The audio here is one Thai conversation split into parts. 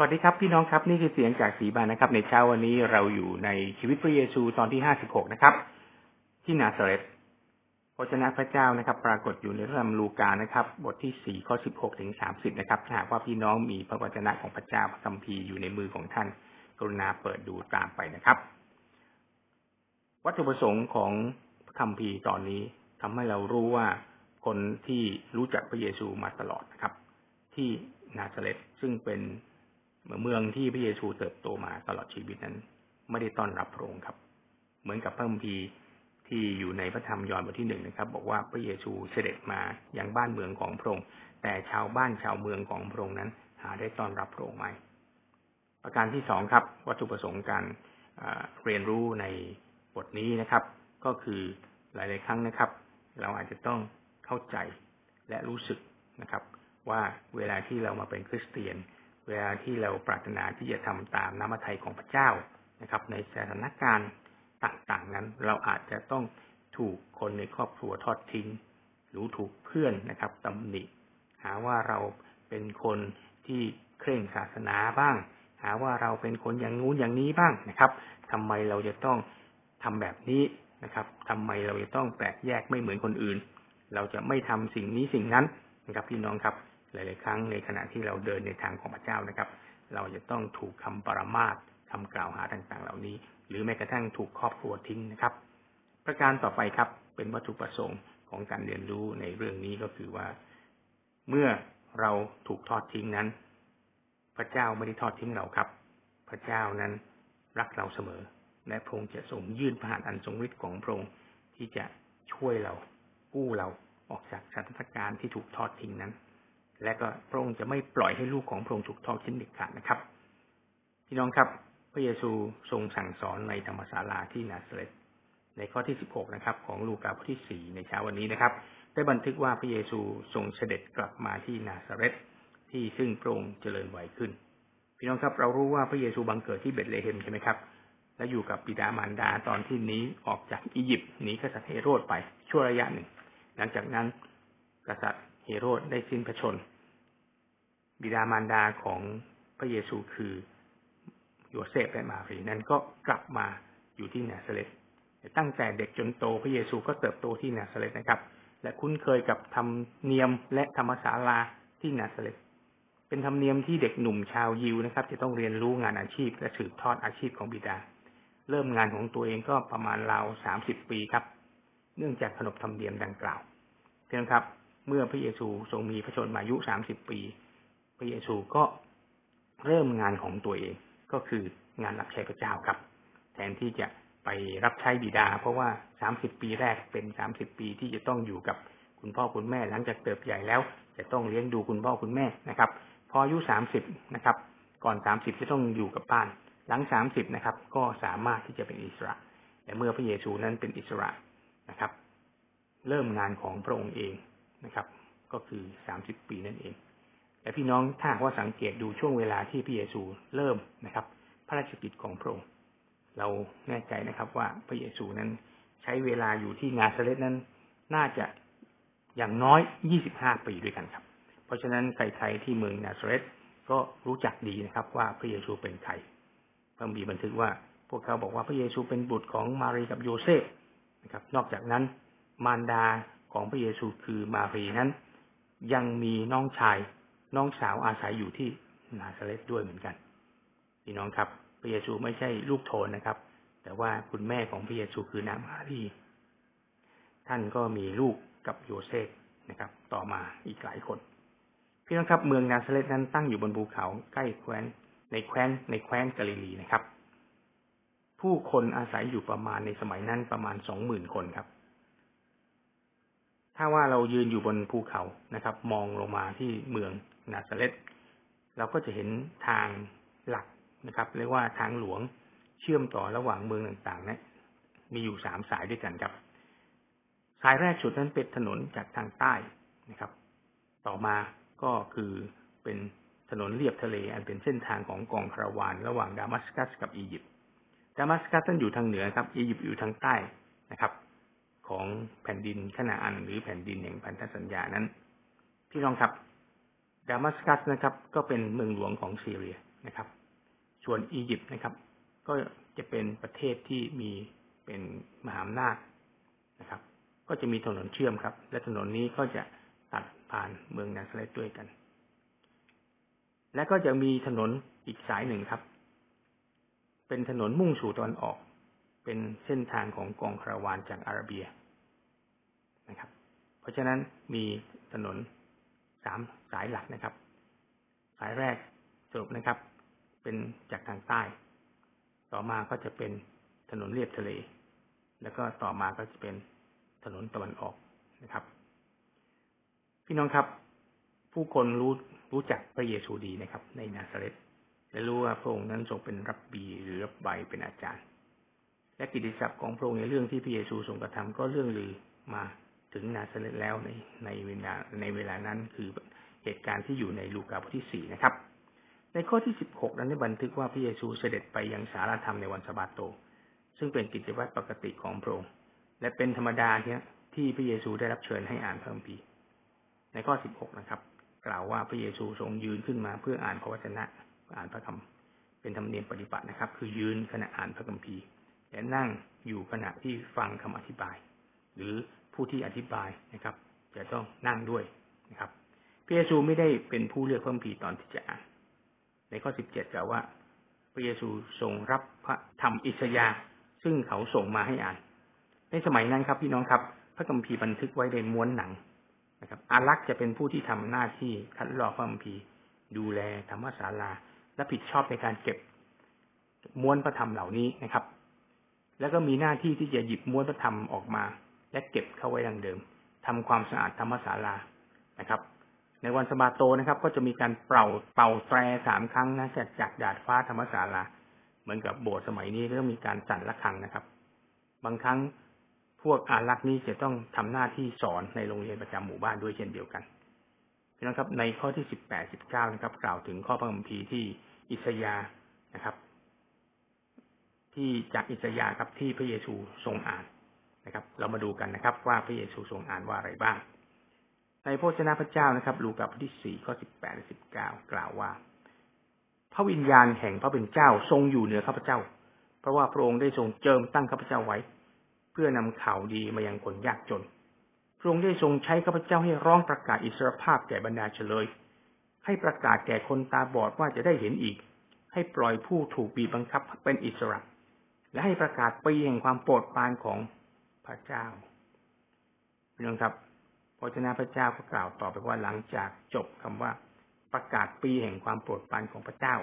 สวัสดีครับพี่น้องครับนี่คือเสียงจากสีบานนะครับ ในเช้าวันนี้เราอยู่ในชีวิตพระเยซูตอนที่ห้าสิบหกนะครับ ที่นาซาเรตพระเจ้าพระเจ้านะครับ ปรากฏอยู่ในพระธรรมลูกานะครับ บทที่สี่ข้อสิบหกถึงสามสิบนะครับหากว่าพี่น้องมีพระวจนะของพระเจ้าพระคัมภีร์อยู่ในมือของท่าน กรุณาเปิดดูตามไปนะครับ วัตถุประสงค์ของพระคัมภีร์ตอนนี้ทำให้เรารู้ว่าคนที่รู้จักพระเยซูมาตลอดนะครับ ที่นาซาเรตซึ่งเป็น เมืองที่พระเยซูเติบโตมาตลอดชีวิตนั้น ไม่ได้ต้อนรับพระองค์ครับ เหมือนกับพระคัมภีร์ที่อยู่ในพระธรรมยอห์นบทที่หนึ่งนะครับ บอกว่าพระเยซูเสด็จมาอย่างบ้านเมืองของพระองค์แต่ชาวบ้านชาวเมืองของพระองค์นั้น หาได้ต้อนรับพระองค์ไหมประการที่สองครับ วัตถุประสงค์การเรียนรู้ในบทนี้นะครับ ก็คือหลาย ๆ ครั้งนะครับ เราอาจจะต้องเข้าใจและรู้สึกนะครับ ว่าเวลาที่เรามาเป็นคริสเตียน เวลาที่เราปรารถนาที่จะทำตามน้ำพระทัยของพระเจ้านะครับ ในสถานการณ์ต่างๆนั้น เราอาจจะต้องถูกคนในครอบครัวทอดทิ้ง หรือถูกเพื่อนนะครับตำหนิ หาว่าเราเป็นคนที่เคร่งศาสนาบ้าง หาว่าเราเป็นคนอย่างนู้นอย่างนี้บ้างนะครับทำไมเราจะต้องทำแบบนี้นะครับทำไมเราจะต้องแปลกแยกไม่เหมือนคนอื่น เราจะไม่ทำสิ่งนี้สิ่งนั้นนะครับพี่น้องครับ หลาย ๆ ครั้งในขณะที่เราเดินในทางของพระเจ้านะครับ เราจะต้องถูกคำปรมาสคำกล่าวหาต่าง ๆ เหล่านี้ หรือแม้กระทั่งถูกครอบครัวทิ้งนะครับ ประการต่อไปครับ เป็นวัตถุประสงค์ของการเรียนรู้ในเรื่องนี้ก็คือว่า เมื่อเราถูกทอดทิ้งนั้น พระเจ้าไม่ได้ทอดทิ้งเราครับ พระเจ้านั้นรักเราเสมอ และพระองค์จะทรงยื่นพระหัตถ์อันทรงฤทธิ์ของพระองค์ที่จะช่วยเรากู้เราออกจากสถานการณ์ที่ถูกทอดทิ้งนั้น และก็พระองค์จะไม่ปล่อยให้ลูกของพระองค์ถูกทอดทิ้งเด็ดขาดนะครับพี่น้องครับ พระเยซูทรงสั่งสอนในธรรมศาลาที่นาซาเรตในข้อที่สิบหกนะครับ ของลูกาบทที่สี่ในเช้าวันนี้นะครับ ได้บันทึกว่าพระเยซูทรงเสด็จกลับมาที่นาซาเรตที่ซึ่งพระองค์เจริญวัยขึ้น พี่น้องครับ เรารู้ว่าพระเยซูบังเกิดที่เบตเลเฮมใช่ไหมครับ และอยู่กับบิดามารดาตอนที่หนีออกจากอียิปต์หนีกษัตริย์เฮโรดไปชั่วระยะหนึ่ง หลังจากนั้นกษัตริย์เฮโรดได้สิ้นพระชนม์ บิดามารดาของพระเยซูคือโยเซฟและมารีนั้นก็กลับมาอยู่ที่นาซาเรตตั้งแต่เด็กจนโตพระเยซูก็เติบโตที่นาซาเรตนะครับ และคุ้นเคยกับธรรมเนียมและธรรมศาลาที่นาซาเรตเป็นธรรมเนียมที่เด็กหนุ่มชาวยิวนะครับ จะต้องเรียนรู้งานอาชีพ และสืบทอดอาชีพของบิดา เริ่มงานของตัวเองก็ประมาณราวสามสิบปีครับ เนื่องจากขนบธรรมเนียมดังกล่าว เพียงครับ เมื่อพระเยซูทรงมีพระชนมายุสามสิบปี พระเยซูก็เริ่มงานของตัวเองก็คืองานรับใช้พระเจ้าครับ แทนที่จะไปรับใช้บิดา เพราะว่าสามสิบปีแรกเป็นสามสิบปีที่จะต้องอยู่กับคุณพ่อคุณแม่หลังจากเติบใหญ่แล้ว จะต้องเลี้ยงดูคุณพ่อคุณแม่นะครับ พออายุสามสิบนะครับ ก่อนสามสิบจะต้องอยู่กับบ้าน หลังสามสิบนะครับ ก็สามารถที่จะเป็นอิสระ แต่เมื่อพระเยซูนั้นเป็นอิสระนะครับ เริ่มงานของพระองค์เองนะครับ ก็คือสามสิบปีนั่นเอง แต่พี่น้องถ้าว่าสังเกตดูช่วงเวลาที่พระเยซูเริ่มนะครับ พระราชกิจของพระองค์เราแน่ใจนะครับว่าพระเยซูนั้นใช้เวลาอยู่ที่นาซาเรตนั้น น่าจะอย่างน้อยยี่สิบห้าปีด้วยกันครับ เพราะฉะนั้นใครๆที่เมืองนาซาเรตก็รู้จักดีนะครับว่าพระเยซูเป็นใครพระมีบันทึกว่าพวกเขาบอกว่าพระเยซูเป็นบุตรของมารีกับโยเซฟนะครับ นอกจากนั้นมารดาของพระเยซูคือมารีนั้น ยังมีน้องชาย น้องสาวอาศัยอยู่ที่นาซาเรตด้วยเหมือนกันพี่น้องครับพระเยซูไม่ใช่ลูกโทนนะครับ แต่ว่าคุณแม่ของพระเยซูคือนางมารีท่านก็มีลูกกับโยเซฟนะครับ ต่อมาอีกหลายคน พี่น้องครับ เมืองนาซาเรตนั้นตั้งอยู่บนภูเขาใกล้แคว้น ในแคว้นในแคว้นกาลิลีนะครับ ผู้คนอาศัยอยู่ประมาณในสมัยนั้นประมาณสองหมื่นคนครับ ถ้าว่าเรายืนอยู่บนภูเขานะครับ มองลงมาที่เมือง นาซาเรตเราก็จะเห็นทางหลักนะครับ เรียกว่าทางหลวงเชื่อมต่อระหว่างเมืองต่างๆนะมีอยู่สามสายด้วยกันครับ สายแรกสุดนั้นเป็นถนนจากทางใต้นะครับ ต่อมาก็คือเป็นถนนเลียบทะเล อันเป็นเส้นทางของกองคาราวาน ระหว่างดามัสกัสกับอียิปต์ดามัสกัสนั้นอยู่ทางเหนือครับ อียิปต์อยู่ทางใต้นะครับ ของแผ่นดินขนาอันหรือแผ่นดินแห่งพันธสัญญานั้น พี่น้องครับ ดามัสกัสนะครับ ก็เป็นเมืองหลวงของซีเรียนะครับ ส่วนอียิปต์นะครับ ก็จะเป็นประเทศที่มีเป็นมหาอำนาจนะครับ ก็จะมีถนนเชื่อมครับ และถนนนี้ก็จะตัดผ่านเมืองนาซาเรตด้วยกัน และก็จะมีถนนอีกสายหนึ่งครับ เป็นถนนมุ่งสู่ตะวันออก เป็นเส้นทางของกองคาราวานจากอาระเบียนะครับ เพราะฉะนั้นมีถนนามสายหลักนะครับ สายแรกสรุปนะครับ เป็นจากทางใต้ ต่อมาก็จะเป็นถนนเลียบทะเล แล้วก็ต่อมาก็จะเป็นถนนตะวันออกนะครับ พี่น้องครับ ผู้คนรู้รู้จักพระเยซูดีนะครับ ในนาซาเรตและรู้ว่าพระองค์นั้นทรงเป็นรับบีหรือรับใบเป็นอาจารย์ และกิตติศัพท์ของพระองค์ในเรื่องที่พระเยซูทรงกระทำก็เรื่องลือมา ถึงนาซาเรตแล้วในในเวลาในเวลานั้นคือเหตุการณ์ที่อยู่ในลูกาบทที่สี่นะครับ ในข้อที่สิบหกนั้นได้บันทึกว่าพระเยซูเสด็จไปยังสารธรรมในวันสะบาโต ซึ่งเป็นกิจวัตรปกติของพระองค์และเป็นธรรมดาเนี่ยที่พระเยซูได้รับเชิญให้อ่านพระคัมภีร์ในข้อสิบหกนะครับ กล่าวว่าพระเยซูทรงยืนขึ้นมาเพื่ออ่านพระวจนะอ่านพระคำเป็นธรรมเนียมปฏิบัตินะครับ คือยืนขณะอ่านพระคัมภีร์ และนั่งอยู่ขณะที่ฟังคำอธิบาย หรือ ผู้ที่อธิบายนะครับ จะต้องนั่งด้วยนะครับพระเยซูไม่ได้เป็นผู้เลือกพระคัมภีร์ตอนที่จะอ่านในข้อสิบเจ็ดกล่าวว่า พระเยซูทรงรับพระธรรมอิสยาห์ซึ่งเขาส่งมาให้อ่าน ในสมัยนั้นครับพี่น้องครับ พระคัมภีร์บันทึกไว้ในม้วนหนังนะครับอารักษ์จะเป็นผู้ที่ทำหน้าที่คัดลอกพระคัมภีร์ ดูแลธรรมศาลาและผิดชอบในการเก็บม้วนพระธรรมเหล่านี้นะครับ แล้วก็มีหน้าที่ที่จะหยิบม้วนพระธรรมออกมา และเก็บเข้าไว้ดังเดิมทำความสะอาดธรรมศาลานะครับ ในวันสะบาโตนะครับ ก็จะมีการเป่าเป่าแตรสามครั้งนะจากจากดาดฟ้าธรรมศาลา เหมือนกับโบสถ์สมัยนี้ก็มีการสั่นระฆังนะครับ บางครั้งพวกอารักษ์นี้จะต้องทำหน้าที่สอนในโรงเรียนประจำหมู่บ้านด้วยเช่นเดียวกันพี่น้องครับในข้อที่สิบแปดสิบเก้านะครับ กล่าวถึงข้อพระคัมภีร์ที่อิสยานะครับ ที่จากอิสยาครับที่พระเยซูทรงอ่าน นะครับ เรามาดูกันนะครับ ว่าพระเยซูทรงอ่านว่าอะไรบ้าง ในพระชนะพระเจ้านะครับ ลูกาบทที่สี่ข้อสิบแปดสิบเก้ากล่าวว่า พระวิญญาณแห่งพระเป็นเจ้าทรงอยู่เหนือข้าพเจ้า เพราะว่าพระองค์ได้ทรงเจิมตั้งข้าพเจ้าไว้ เพื่อนำข่าวดีมายังคนยากจน พระองค์ได้ทรงใช้ข้าพเจ้าให้ร้องประกาศอิสรภาพแก่บรรดาเฉลย ให้ประกาศแก่คนตาบอดว่าจะได้เห็นอีก ให้ปล่อยผู้ถูกบีบบังคับเป็นอิสระและให้ประกาศปีแห่งความโปรดปรานของ พระเจ้าพี่น้องครับพระเจ้าพระเจ้าก็กล่าวต่อไปว่าหลังจากจบคำว่าประกาศปีแห่งความโปรดปรานของพระเจ้า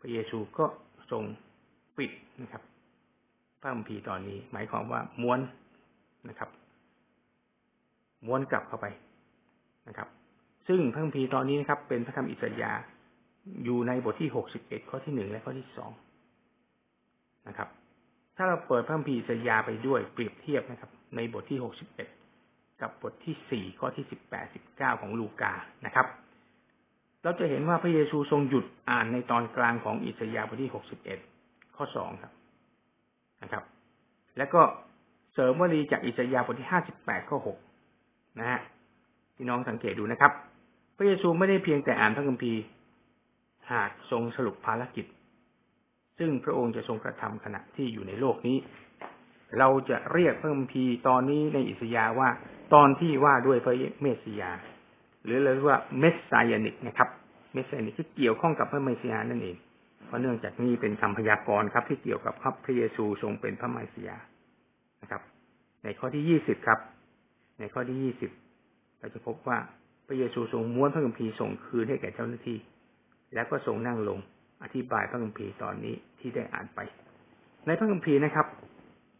พระเยซูก็ทรงปิดนะครับพระคัมภีร์ตอนนี้ หมายความว่าม้วนนะครับ ม้วนกลับเข้าไปนะครับ ซึ่งพระคัมภีร์ตอนนี้นะครับ เป็นพระธรรมอิสยาห์อยู่ในบทที่หกสิบเอ็ดข้อที่หนึ่งและข้อที่สองนะครับ ถ้าเราเปิดพระคัมภีร์อิสยาไปด้วยเปรียบเทียบนะครับ ในบทที่หกสิบเอ็ดกับบทที่สี่ข้อที่สิบแปดสิบเก้าของลูกานะครับ เราจะเห็นว่าพระเยซูทรงหยุดอ่านในตอนกลางของอิสยาห์บทที่หกสิบเอ็ดข้อสองครับนะครับ แล้วก็เสริมวลีจากอิสยาห์บทที่ห้าสิบแปดข้อหกนะฮะพี่น้องสังเกตดูนะครับ พระเยซูไม่ได้เพียงแต่อ่านพระคัมภีร์ หากทรงสรุปภารกิจ ซึ่งพระองค์จะทรงกระทำขณะที่อยู่ในโลกนี้ เราจะเรียกพระคัมภีร์ตอนนี้ในอิสยาว่า ตอนที่ว่าด้วยพระเมสสิยา หรือเรียกว่าเมสไซยานิกนะครับ เมสไซยานิกที่เกี่ยวข้องกับพระเมสสิยานั่นเอง เพราะเนื่องจากนี้เป็นคำพยากรณ์ครับ ที่เกี่ยวกับพระเยซูทรงเป็นพระเมสสิยานะครับ ในข้อที่ยี่สิบครับ ในข้อที่ยี่สิบเราจะพบว่าพระเยซูทรงม้วนพระคัมภีร์ส่งคืนให้แก่เจ้าหน้าที่ แล้วก็ทรงนั่งลง อธิบายพระคัมภีร์ตอนนี้ที่ได้อ่านไป ในพระคัมภีร์นะครับ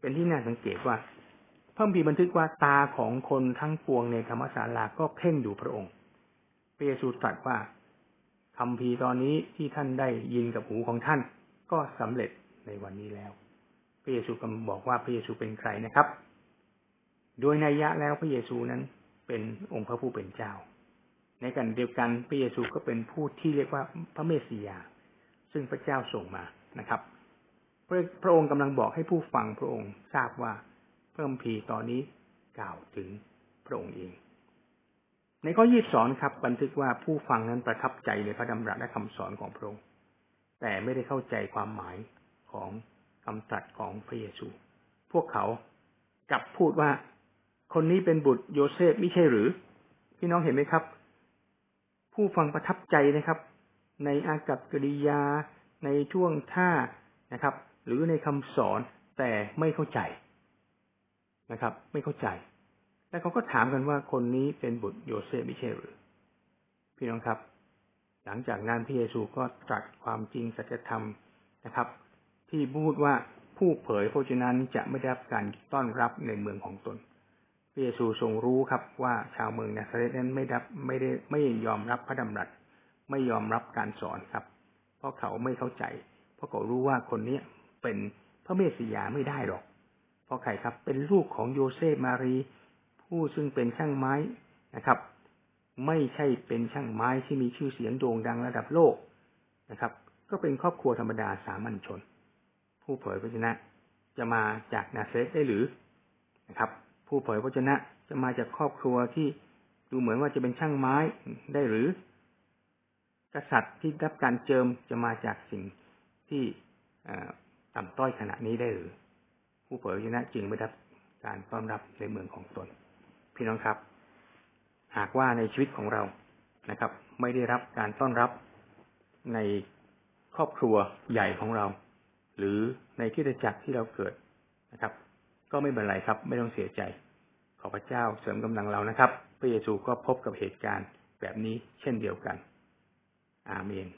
เป็นที่น่าสังเกตว่า พระคัมภีร์บันทึกว่าตาของคนทั้งปวงในธรรมศาลาก็เพ่งดูพระองค์พระเยซูตรัสว่าคำพีตอนนี้ที่ท่านได้ยินกับหูของท่าน ก็สำเร็จในวันนี้แล้วพระเยซูกำบอกว่าพระเยซูเป็นใครนะครับ โดยนัยยะแล้วพระเยซูนั้นเป็นองค์พระผู้เป็นเจ้า ในกันเดียวกันพระเยซูก็เป็นผู้ที่เรียกว่าพระเมสสิยา ซึ่งพระเจ้าส่งมานะครับ พระพระองค์กำลังบอกให้ผู้ฟังพระองค์ทราบว่าพระคัมภีร์ตอนนี้กล่าวถึงพระองค์เอง ในข้อยี่สอนครับ บันทึกว่าผู้ฟังนั้นประทับใจในพระดำรัสและคำสอนของพระองค์ แต่ไม่ได้เข้าใจความหมายของคำตรัสของพระเยซู พวกเขากลับพูดว่าคนนี้เป็นบุตรโยเซฟไม่ใช่หรือ พี่น้องเห็นไหมครับ ผู้ฟังประทับใจนะครับ ในอากับกริยา ในช่วงท่านะครับ หรือในคำสอนแต่ไม่เข้าใจนะครับ ไม่เข้าใจ แล้วเขาก็ถามกันว่าคนนี้เป็นบุตรโยเซฟไม่ใช่หรือ พี่น้องครับ หลังจากนั้นพระเยซูก็ตรัสความจริงสัจธรรมนะครับ ที่พูดว่าผู้เผยพระชนะนี้จะไม่ได้รับการต้อนรับในเมืองของตนพระเยซูทรงรู้ครับว่าชาวเมืองนาซาเรตนั้นไม่รับไม่ได้ไม่ยอมรับพระดำรัส ไม่ยอมรับการสอนครับ เพราะเขาไม่เข้าใจ เพราะเขารู้ว่าคนนี้เป็นพระเมสสิยาไม่ได้หรอก เพราะใครครับเป็นลูกของโยเซฟมารี ผู้ซึ่งเป็นช่างไม้นะครับ ไม่ใช่เป็นช่างไม้ที่มีชื่อเสียงโด่งดังระดับโลกนะครับ ก็เป็นครอบครัวธรรมดาสามัญชน ผู้เผยพระชนะจะมาจากนาเซตได้หรือนะครับ ผู้เผยพระชนะจะมาจากครอบครัวที่ดูเหมือนว่าจะเป็นช่างไม้ได้หรือ กษัตริย์ที่รับการเจิมจะมาจากสิ่งที่ต่ำต้อยขณะนี้ได้หรือ ผู้เผยพระชนะจึงไม่ได้การต้อนรับในเมืองของตน พี่น้องครับ หากว่าในชีวิตของเรานะครับ ไม่ได้รับการต้อนรับในครอบครัวใหญ่ของเรา หรือในที่จักรที่เราเกิดนะครับ ก็ไม่เป็นไรครับ ไม่ต้องเสียใจ ขอพระเจ้าเสริมกำลังเรานะครับ พระเยซูก็พบกับเหตุการณ์แบบนี้เช่นเดียวกัน อาเมน